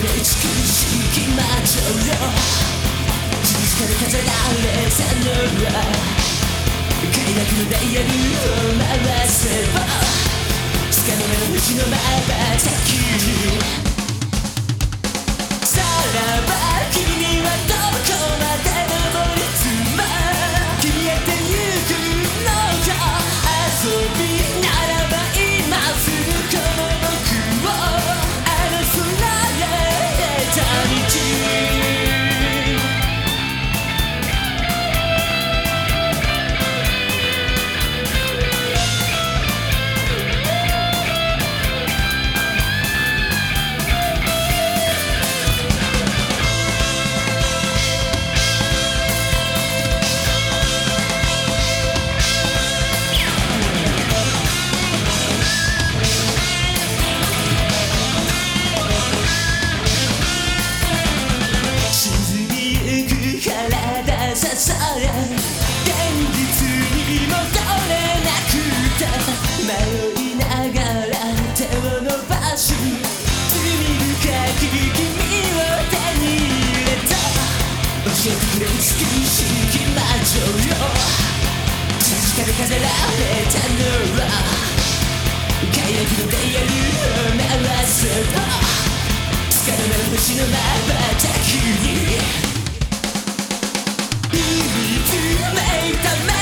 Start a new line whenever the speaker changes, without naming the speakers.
美しき魔女よ光る風が冷たのは快楽のダイヤルを回せばつかの間の星のまばたきれ現実に戻れなくて迷いながら手を伸ばし罪深き君を手に入れた教えてくれ美しき魔女よ静かに飾られたのは快楽のダイヤルを回せばつかの間の星の前 Make ei tämä